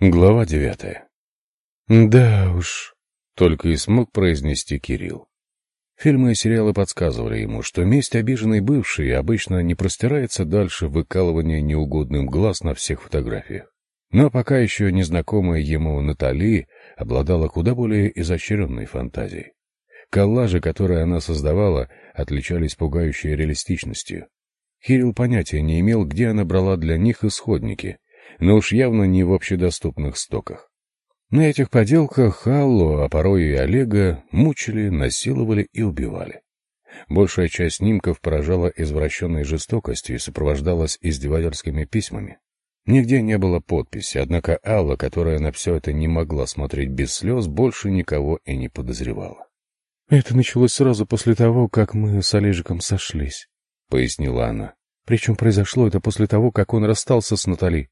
Глава девятая. «Да уж», — только и смог произнести Кирилл. Фильмы и сериалы подсказывали ему, что месть обиженной бывшей обычно не простирается дальше выкалывания неугодным глаз на всех фотографиях. Но пока еще незнакомая ему Натали обладала куда более изощренной фантазией. Коллажи, которые она создавала, отличались пугающей реалистичностью. Кирилл понятия не имел, где она брала для них исходники — но уж явно не в общедоступных стоках. На этих поделках Аллу, а порой и Олега, мучили, насиловали и убивали. Большая часть снимков поражала извращенной жестокостью и сопровождалась издевательскими письмами. Нигде не было подписи, однако Алла, которая на все это не могла смотреть без слез, больше никого и не подозревала. «Это началось сразу после того, как мы с Олежиком сошлись», — пояснила она. «Причем произошло это после того, как он расстался с Натали.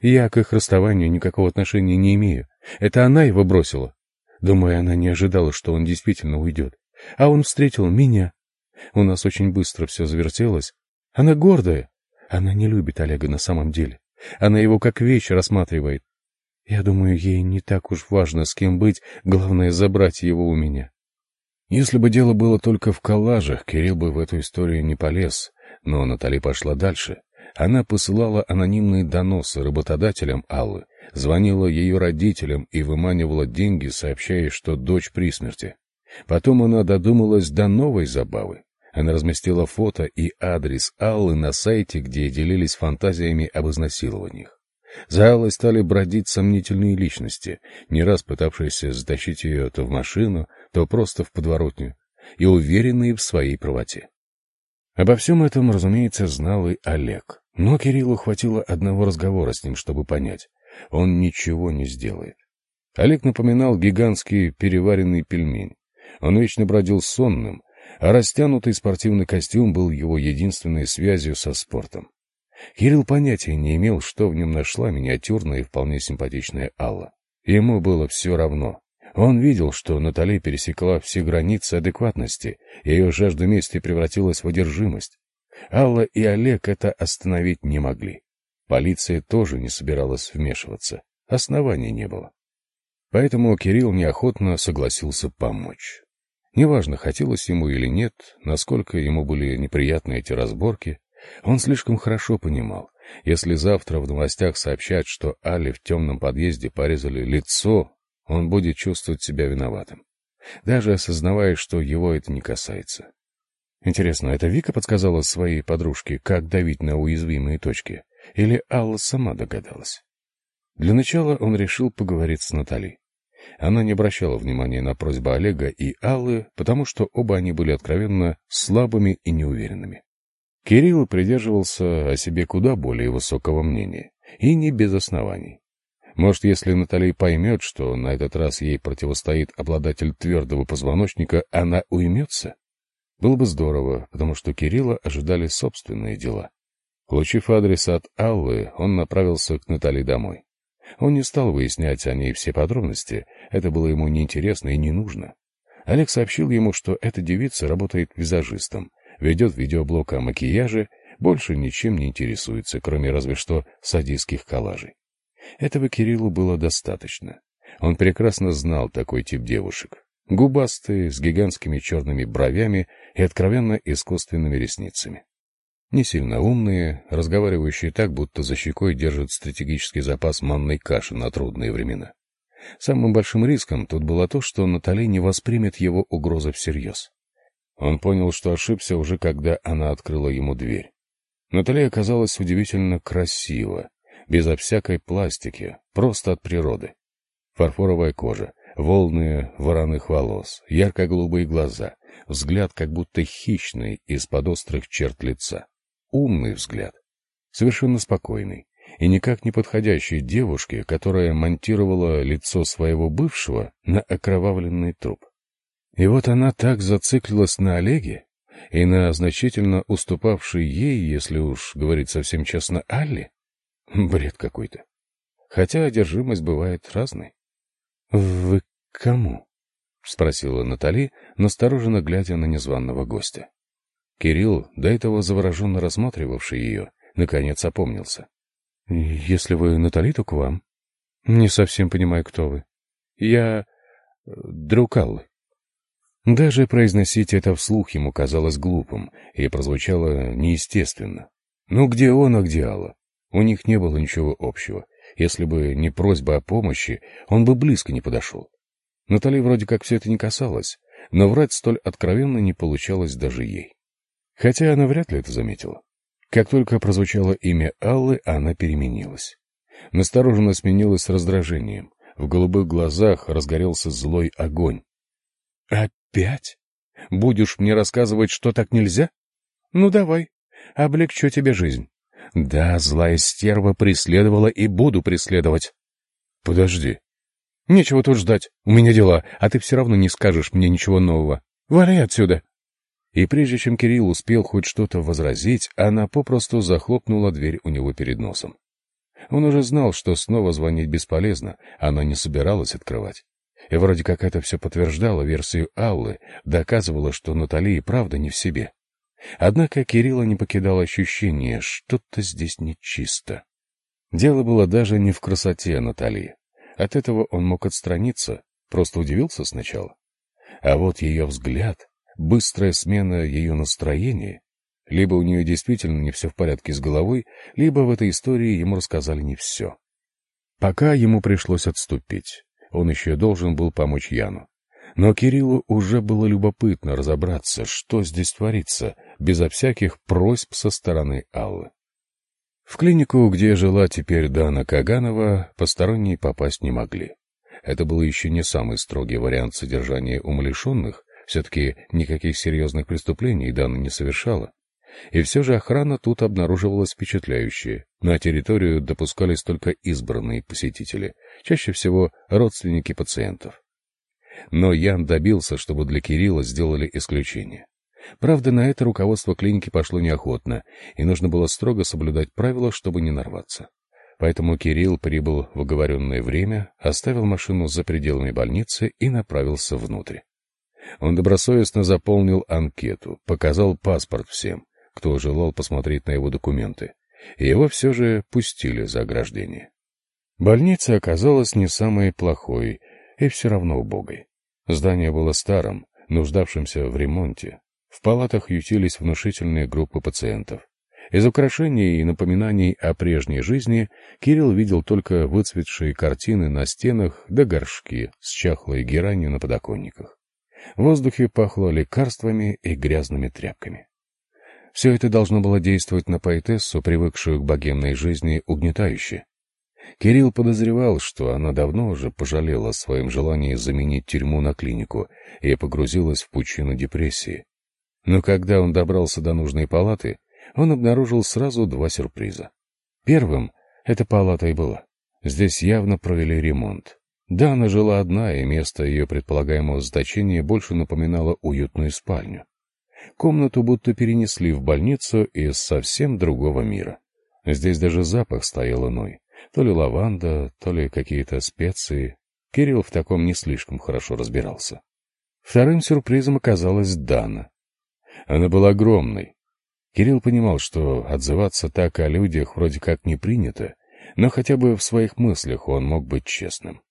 Я к их расставанию никакого отношения не имею. Это она его бросила. Думаю, она не ожидала, что он действительно уйдет. А он встретил меня. У нас очень быстро все завертелось. Она гордая. Она не любит Олега на самом деле. Она его как вещь рассматривает. Я думаю, ей не так уж важно, с кем быть, главное — забрать его у меня. Если бы дело было только в коллажах, Кирилл бы в эту историю не полез, но Натали пошла дальше. Она посылала анонимные доносы работодателям Аллы, звонила ее родителям и выманивала деньги, сообщая, что дочь при смерти. Потом она додумалась до новой забавы. Она разместила фото и адрес Аллы на сайте, где делились фантазиями об изнасилованиях. За Аллой стали бродить сомнительные личности, не раз пытавшиеся затащить ее то в машину, то просто в подворотню, и уверенные в своей правоте. Обо всем этом, разумеется, знал и Олег. Но Кириллу хватило одного разговора с ним, чтобы понять. Он ничего не сделает. Олег напоминал гигантский переваренный пельмень. Он вечно бродил сонным, а растянутый спортивный костюм был его единственной связью со спортом. Кирилл понятия не имел, что в нем нашла миниатюрная и вполне симпатичная Алла. Ему было все равно. Он видел, что Натали пересекла все границы адекватности, ее жажда мести превратилась в одержимость. Алла и Олег это остановить не могли. Полиция тоже не собиралась вмешиваться. Оснований не было. Поэтому Кирилл неохотно согласился помочь. Неважно, хотелось ему или нет, насколько ему были неприятны эти разборки, он слишком хорошо понимал, если завтра в новостях сообщат, что Али в темном подъезде порезали лицо, он будет чувствовать себя виноватым, даже осознавая, что его это не касается. Интересно, это Вика подсказала своей подружке, как давить на уязвимые точки? Или Алла сама догадалась? Для начала он решил поговорить с Натальей. Она не обращала внимания на просьбы Олега и Аллы, потому что оба они были откровенно слабыми и неуверенными. Кирилл придерживался о себе куда более высокого мнения, и не без оснований. Может, если Наталья поймет, что на этот раз ей противостоит обладатель твердого позвоночника, она уймется? Было бы здорово, потому что Кирилла ожидали собственные дела. Получив адрес от Аллы, он направился к Наталье домой. Он не стал выяснять о ней все подробности, это было ему неинтересно и не нужно. Олег сообщил ему, что эта девица работает визажистом, ведет видеоблог о макияже, больше ничем не интересуется, кроме разве что садистских коллажей. Этого Кириллу было достаточно. Он прекрасно знал такой тип девушек. Губастые, с гигантскими черными бровями и откровенно искусственными ресницами. Не сильно умные, разговаривающие так, будто за щекой держат стратегический запас манной каши на трудные времена. Самым большим риском тут было то, что Натали не воспримет его угрозы всерьез. Он понял, что ошибся уже когда она открыла ему дверь. Натали оказалась удивительно красива, безо всякой пластики, просто от природы. Фарфоровая кожа, волны вороных волос, ярко-голубые глаза, взгляд как будто хищный из-под острых черт лица. Умный взгляд, совершенно спокойный и никак не подходящий девушке, которая монтировала лицо своего бывшего на окровавленный труп. И вот она так зациклилась на Олеге и на значительно уступавшей ей, если уж говорить совсем честно, Алле. Бред какой-то. Хотя одержимость бывает разной. «Вы к кому?» — спросила Натали, настороженно глядя на незваного гостя. Кирилл, до этого завороженно рассматривавший ее, наконец опомнился. «Если вы Натали, то к вам». Не совсем понимаю, кто вы. Я... Э, друг. Даже произносить это вслух ему казалось глупым и прозвучало неестественно. Ну где он, а где Алла? У них не было ничего общего. Если бы не просьба о помощи, он бы близко не подошел. Натали вроде как все это не касалось, но врать столь откровенно не получалось даже ей. Хотя она вряд ли это заметила. Как только прозвучало имя Аллы, она переменилась. Настороженно сменилась раздражением. В голубых глазах разгорелся злой огонь. «Опять? Будешь мне рассказывать, что так нельзя? Ну, давай, облегчу тебе жизнь. Да, злая стерва преследовала и буду преследовать». «Подожди». «Нечего тут ждать. У меня дела, а ты все равно не скажешь мне ничего нового. Вали отсюда!» И прежде чем Кирилл успел хоть что-то возразить, она попросту захлопнула дверь у него перед носом. Он уже знал, что снова звонить бесполезно, она не собиралась открывать. И вроде как это все подтверждало версию Аллы, доказывало, что Натали и правда не в себе. Однако Кирилла не покидало ощущение, что-то здесь нечисто. Дело было даже не в красоте Натали. От этого он мог отстраниться, просто удивился сначала. А вот ее взгляд, быстрая смена ее настроения, либо у нее действительно не все в порядке с головой, либо в этой истории ему рассказали не все. Пока ему пришлось отступить. Он еще должен был помочь Яну. Но Кириллу уже было любопытно разобраться, что здесь творится, безо всяких просьб со стороны Аллы. В клинику, где жила теперь Дана Каганова, посторонние попасть не могли. Это был еще не самый строгий вариант содержания умалишенных, все-таки никаких серьезных преступлений Дана не совершала. И все же охрана тут обнаруживалась впечатляющая. На территорию допускались только избранные посетители, чаще всего родственники пациентов. Но Ян добился, чтобы для Кирилла сделали исключение. Правда, на это руководство клиники пошло неохотно, и нужно было строго соблюдать правила, чтобы не нарваться. Поэтому Кирилл прибыл в оговоренное время, оставил машину за пределами больницы и направился внутрь. Он добросовестно заполнил анкету, показал паспорт всем, кто желал посмотреть на его документы, и его все же пустили за ограждение. Больница оказалась не самой плохой и все равно убогой. Здание было старым, нуждавшимся в ремонте. В палатах ютились внушительные группы пациентов. Из украшений и напоминаний о прежней жизни Кирилл видел только выцветшие картины на стенах да горшки с чахлой геранью на подоконниках. В воздухе пахло лекарствами и грязными тряпками. Все это должно было действовать на поэтессу, привыкшую к богемной жизни, угнетающе. Кирилл подозревал, что она давно уже пожалела о своем желании заменить тюрьму на клинику и погрузилась в пучину депрессии. Но когда он добрался до нужной палаты, он обнаружил сразу два сюрприза. Первым эта палата и была. Здесь явно провели ремонт. Да, она жила одна, и место ее предполагаемого заточения больше напоминало уютную спальню. Комнату будто перенесли в больницу из совсем другого мира. Здесь даже запах стоял иной. То ли лаванда, то ли какие-то специи. Кирилл в таком не слишком хорошо разбирался. Вторым сюрпризом оказалась Дана. Она была огромной. Кирилл понимал, что отзываться так о людях вроде как не принято, но хотя бы в своих мыслях он мог быть честным.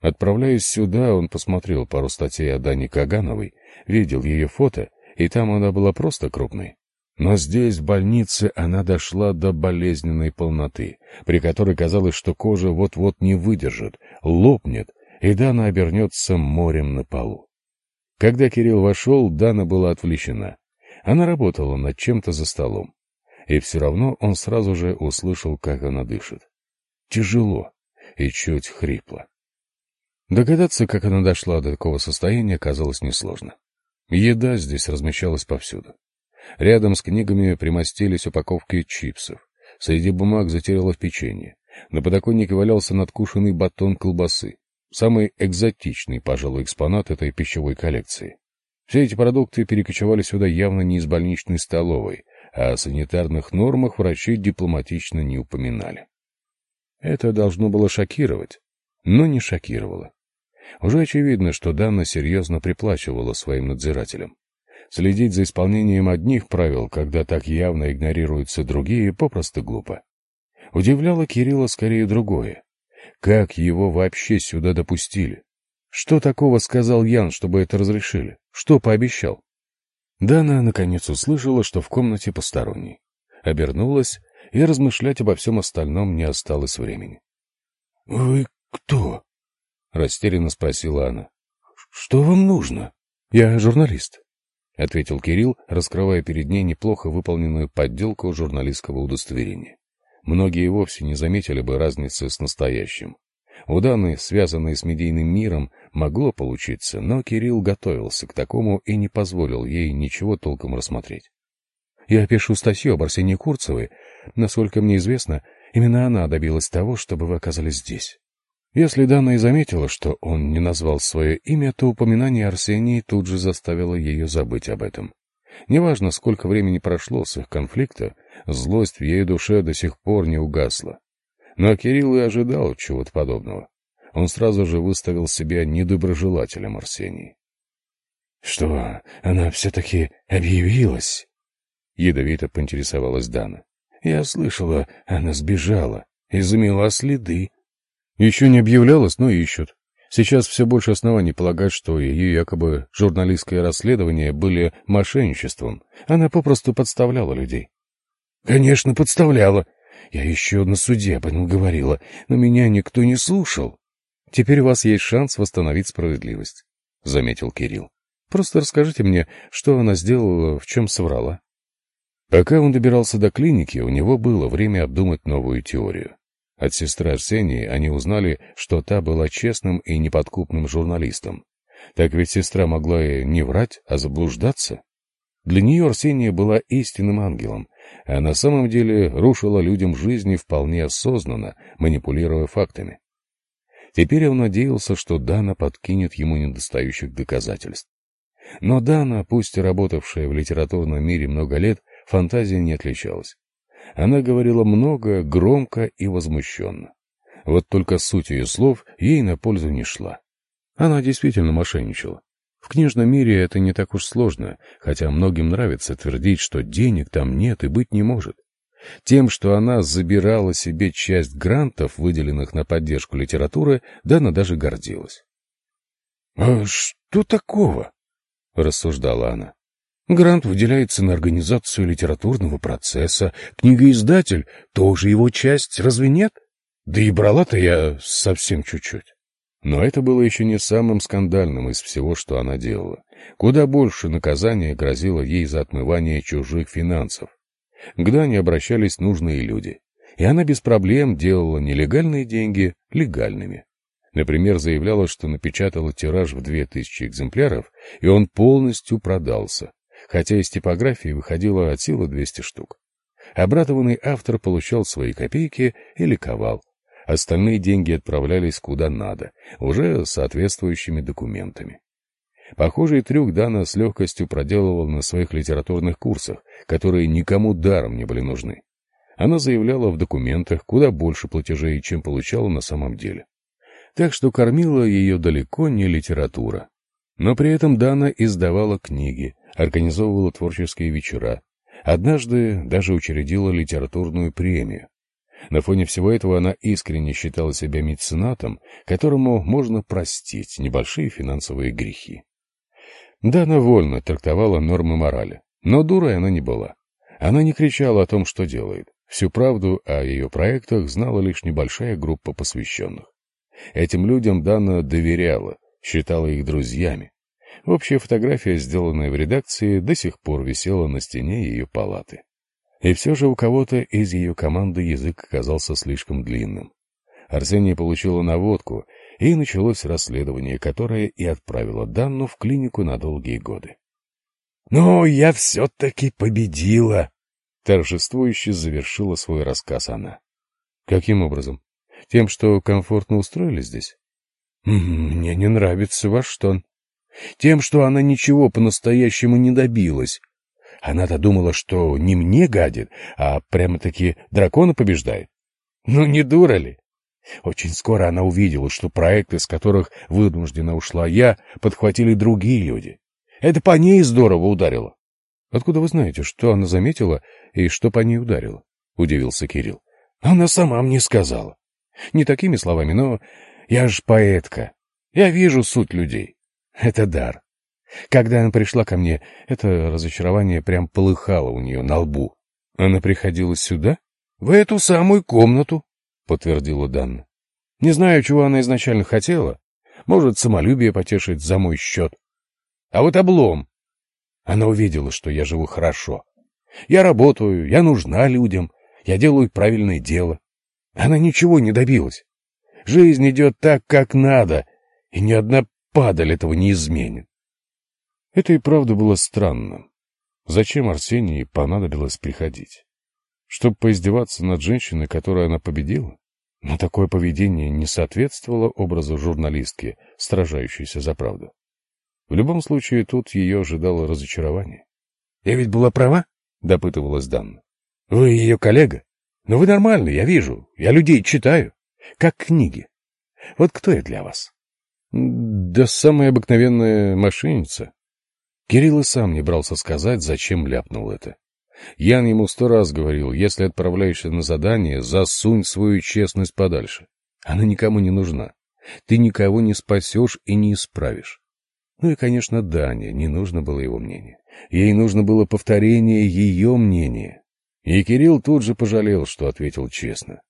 Отправляясь сюда, он посмотрел пару статей о Дане Кагановой, видел ее фото и там она была просто крупной. Но здесь, в больнице, она дошла до болезненной полноты, при которой казалось, что кожа вот-вот не выдержит, лопнет, и Дана обернется морем на полу. Когда Кирилл вошел, Дана была отвлечена. Она работала над чем-то за столом. И все равно он сразу же услышал, как она дышит. Тяжело и чуть хрипло. Догадаться, как она дошла до такого состояния, казалось несложно. Еда здесь размещалась повсюду. Рядом с книгами примостились упаковки чипсов. Среди бумаг затерялось печенье. На подоконнике валялся надкушенный батон колбасы. Самый экзотичный, пожалуй, экспонат этой пищевой коллекции. Все эти продукты перекочевали сюда явно не из больничной столовой, а о санитарных нормах врачи дипломатично не упоминали. Это должно было шокировать, но не шокировало. Уже очевидно, что Дана серьезно приплачивала своим надзирателям. Следить за исполнением одних правил, когда так явно игнорируются другие, попросту глупо. Удивляло Кирилла скорее другое. Как его вообще сюда допустили? Что такого сказал Ян, чтобы это разрешили? Что пообещал? Дана наконец услышала, что в комнате посторонний. Обернулась, и размышлять обо всем остальном не осталось времени. — Вы кто? — растерянно спросила она. — Что вам нужно? — Я журналист, — ответил Кирилл, раскрывая перед ней неплохо выполненную подделку журналистского удостоверения. Многие вовсе не заметили бы разницы с настоящим. У Даны, связанной с медийным миром, могло получиться, но Кирилл готовился к такому и не позволил ей ничего толком рассмотреть. Я пишу статью об Арсении Курцевой. Насколько мне известно, именно она добилась того, чтобы вы оказались здесь. Если Дана и заметила, что он не назвал свое имя, то упоминание Арсении тут же заставило ее забыть об этом. Неважно, сколько времени прошло с их конфликта, злость в ее душе до сих пор не угасла. Но Кирилл и ожидал чего-то подобного. Он сразу же выставил себя недоброжелателем Арсении. — Что, она все-таки объявилась? — ядовито поинтересовалась Дана. — Я слышала, она сбежала и замела следы. — Еще не объявлялась, но ищут. Сейчас все больше оснований полагать, что ее якобы журналистское расследование были мошенничеством. Она попросту подставляла людей. — Конечно, подставляла. Я еще на суде об этом говорила, но меня никто не слушал. — Теперь у вас есть шанс восстановить справедливость, — заметил Кирилл. — Просто расскажите мне, что она сделала, в чем соврала. Пока он добирался до клиники, у него было время обдумать новую теорию. От сестры Арсении они узнали, что та была честным и неподкупным журналистом. Так ведь сестра могла и не врать, а заблуждаться. Для нее Арсения была истинным ангелом, а на самом деле рушила людям жизни вполне осознанно, манипулируя фактами. Теперь он надеялся, что Дана подкинет ему недостающих доказательств. Но Дана, пусть и работавшая в литературном мире много лет, фантазия не отличалась. Она говорила много, громко и возмущенно. Вот только суть ее слов ей на пользу не шла. Она действительно мошенничала. В книжном мире это не так уж сложно, хотя многим нравится твердить, что денег там нет и быть не может. Тем, что она забирала себе часть грантов, выделенных на поддержку литературы, Дана даже гордилась. — А что такого? — рассуждала она. Грант выделяется на организацию литературного процесса. Книгоиздатель — тоже его часть, разве нет? Да и брала-то я совсем чуть-чуть. Но это было еще не самым скандальным из всего, что она делала. Куда больше наказания грозило ей за отмывание чужих финансов. К Дане обращались нужные люди, и она без проблем делала нелегальные деньги легальными. Например, заявляла, что напечатала тираж в две тысячи экземпляров, и он полностью продался, хотя из типографии выходило от силы 200 штук. Обрадованный автор получал свои копейки и ликовал. Остальные деньги отправлялись куда надо, уже соответствующими документами. Похожий трюк Дана с легкостью проделывал на своих литературных курсах, которые никому даром не были нужны. Она заявляла в документах куда больше платежей, чем получала на самом деле. Так что кормила ее далеко не литература. Но при этом Дана издавала книги, организовывала творческие вечера. Однажды даже учредила литературную премию. На фоне всего этого она искренне считала себя меценатом, которому можно простить небольшие финансовые грехи. Да, она вольно трактовала нормы морали, но дурой она не была. Она не кричала о том, что делает. Всю правду о ее проектах знала лишь небольшая группа посвященных. Этим людям Дана доверяла, считала их друзьями. Общая фотография, сделанная в редакции, до сих пор висела на стене ее палаты. И все же у кого-то из ее команды язык оказался слишком длинным. Арсения получила наводку, и началось расследование, которое и отправило Данну в клинику на долгие годы. «Ну, я все-таки победила!» Торжествующе завершила свой рассказ она. «Каким образом? Тем, что комфортно устроили здесь?» «Мне не нравится ваш тон», тем, что она ничего по-настоящему не добилась. Она-то думала, что не мне гадит, а прямо-таки дракона побеждает. Ну, не дура ли? Очень скоро она увидела, что проекты, с которых вынуждена ушла я, подхватили другие люди. Это по ней здорово ударило. — Откуда вы знаете, что она заметила и что по ней ударило? — удивился Кирилл. — Она сама мне сказала. Не такими словами, но я ж поэтка. Я вижу суть людей. Это дар. Когда она пришла ко мне, это разочарование прям полыхало у нее на лбу. Она приходила сюда? В эту самую комнату, подтвердила Данна. Не знаю, чего она изначально хотела. Может, самолюбие потешить за мой счет. А вот облом. Она увидела, что я живу хорошо. Я работаю, я нужна людям, я делаю правильное дело. Она ничего не добилась. Жизнь идет так, как надо, и ни одна падаль этого не изменит. Это и правда было странно. Зачем Арсении понадобилось приходить? Чтобы поиздеваться над женщиной, которую она победила? Но такое поведение не соответствовало образу журналистки, сражающейся за правду. В любом случае, тут ее ожидало разочарование. — Я ведь была права? — допытывалась Данна. — Вы ее коллега? Но вы нормальный, я вижу. Я людей читаю. Как книги. Вот кто я для вас? — Да самая обыкновенная мошенница. Кирилл и сам не брался сказать, зачем ляпнул это. Ян ему сто раз говорил, если отправляешься на задание, засунь свою честность подальше. Она никому не нужна. Ты никого не спасешь и не исправишь. Ну и, конечно, Даня, не нужно было его мнение. Ей нужно было повторение ее мнения. И Кирилл тут же пожалел, что ответил честно.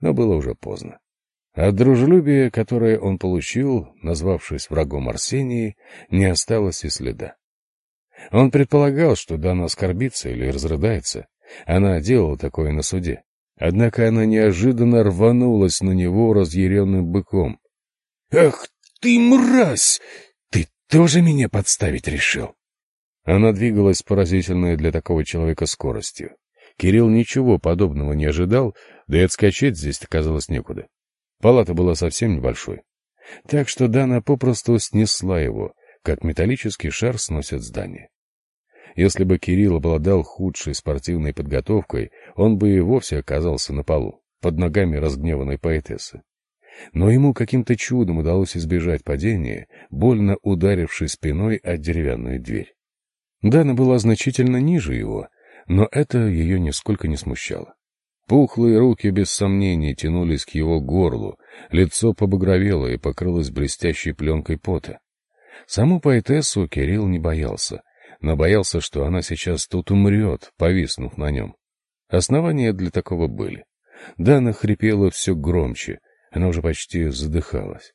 Но было уже поздно. От дружелюбия, которое он получил, назвавшись врагом Арсении, не осталось и следа. Он предполагал, что Дана оскорбится или разрыдается. Она делала такое на суде. Однако она неожиданно рванулась на него разъяренным быком. — Ах ты, мразь! Ты тоже меня подставить решил? Она двигалась с поразительной для такого человека скоростью. Кирилл ничего подобного не ожидал, да и отскочить здесь оказалось некуда. Палата была совсем небольшой. Так что Дана попросту снесла его, как металлический шар сносит здание. Если бы Кирилл обладал худшей спортивной подготовкой, он бы и вовсе оказался на полу, под ногами разгневанной поэтессы. Но ему каким-то чудом удалось избежать падения, больно ударившись спиной о деревянную дверь. Дана была значительно ниже его, но это ее нисколько не смущало. Пухлые руки без сомнений тянулись к его горлу, лицо побагровело и покрылось блестящей пленкой пота. Саму поэтессу Кирилл не боялся, но боялся, что она сейчас тут умрет, повиснув на нем. Основания для такого были. Дана хрипела все громче, она уже почти задыхалась.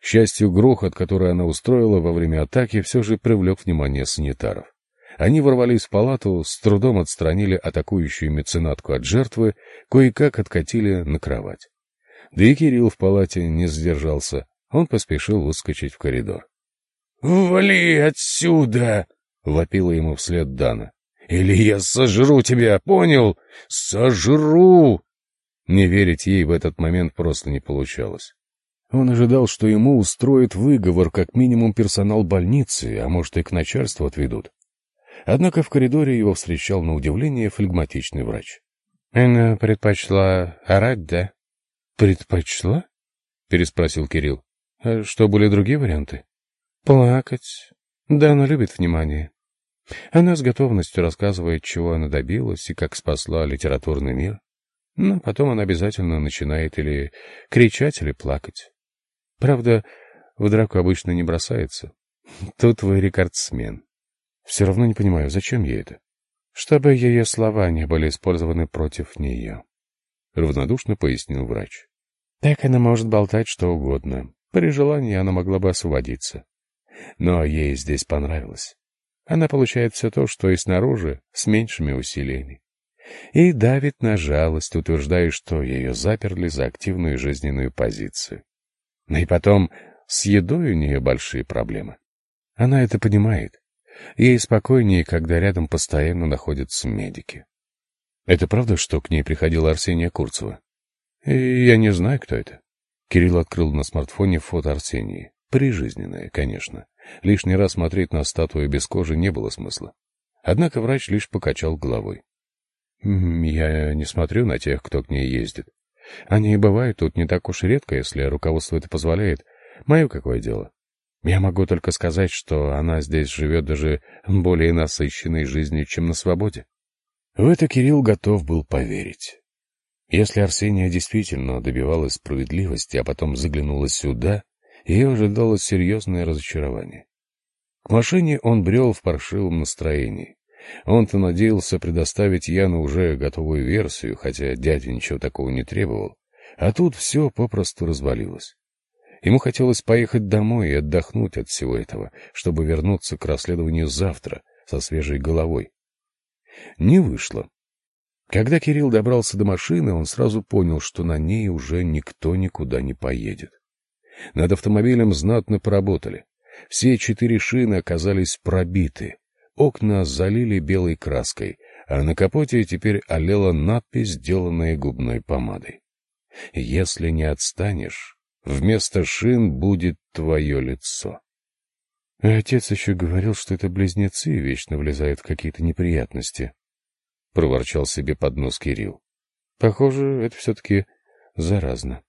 К счастью, грохот, который она устроила во время атаки, все же привлек внимание санитаров. Они ворвались в палату, с трудом отстранили атакующую меценатку от жертвы, кое-как откатили на кровать. Да и Кирилл в палате не сдержался, он поспешил выскочить в коридор. — Вали отсюда! — вопила ему вслед Дана. — Или я сожру тебя, понял? Сожру! Не верить ей в этот момент просто не получалось. Он ожидал, что ему устроят выговор как минимум персонал больницы, а может и к начальству отведут. Однако в коридоре его встречал на удивление флегматичный врач. — Она предпочла орать, да? — Предпочла? — переспросил Кирилл. — А что, были другие варианты? — Плакать. Да, она любит внимание. Она с готовностью рассказывает, чего она добилась и как спасла литературный мир. Но потом она обязательно начинает или кричать, или плакать. Правда, в драку обычно не бросается. Тут вы рекордсмен. Все равно не понимаю, зачем ей это? Чтобы ее слова не были использованы против нее. Равнодушно пояснил врач. Так она может болтать что угодно. При желании она могла бы освободиться. Но ей здесь понравилось. Она получает все то, что и снаружи, с меньшими усилиями. И давит на жалость, утверждая, что ее заперли за активную жизненную позицию. И потом, с едой у нее большие проблемы. Она это понимает. Ей спокойнее, когда рядом постоянно находятся медики. Это правда, что к ней приходила Арсения Курцева? И я не знаю, кто это. Кирилл открыл на смартфоне фото Арсении. Прижизненное, конечно. Лишний раз смотреть на статую без кожи не было смысла. Однако врач лишь покачал головой. «Я не смотрю на тех, кто к ней ездит. Они и бывают тут не так уж редко, если руководство это позволяет. Мое какое дело? Я могу только сказать, что она здесь живет даже более насыщенной жизнью, чем на свободе. В это Кирилл готов был поверить. Если Арсения действительно добивалась справедливости, а потом заглянула сюда, ее ожидало серьезное разочарование. К машине он брел в паршивом настроении. Он-то надеялся предоставить Яну уже готовую версию, хотя дядя ничего такого не требовал. А тут все попросту развалилось. Ему хотелось поехать домой и отдохнуть от всего этого, чтобы вернуться к расследованию завтра со свежей головой. Не вышло. Когда Кирилл добрался до машины, он сразу понял, что на ней уже никто никуда не поедет. Над автомобилем знатно поработали. Все четыре шины оказались пробиты. Окна залили белой краской, а на капоте теперь олела надпись, сделанная губной помадой. «Если не отстанешь, вместо шин будет твое лицо». Отец еще говорил, что это близнецы вечно влезают в какие-то неприятности. — проворчал себе под нос Кирилл. — Похоже, это все-таки заразно.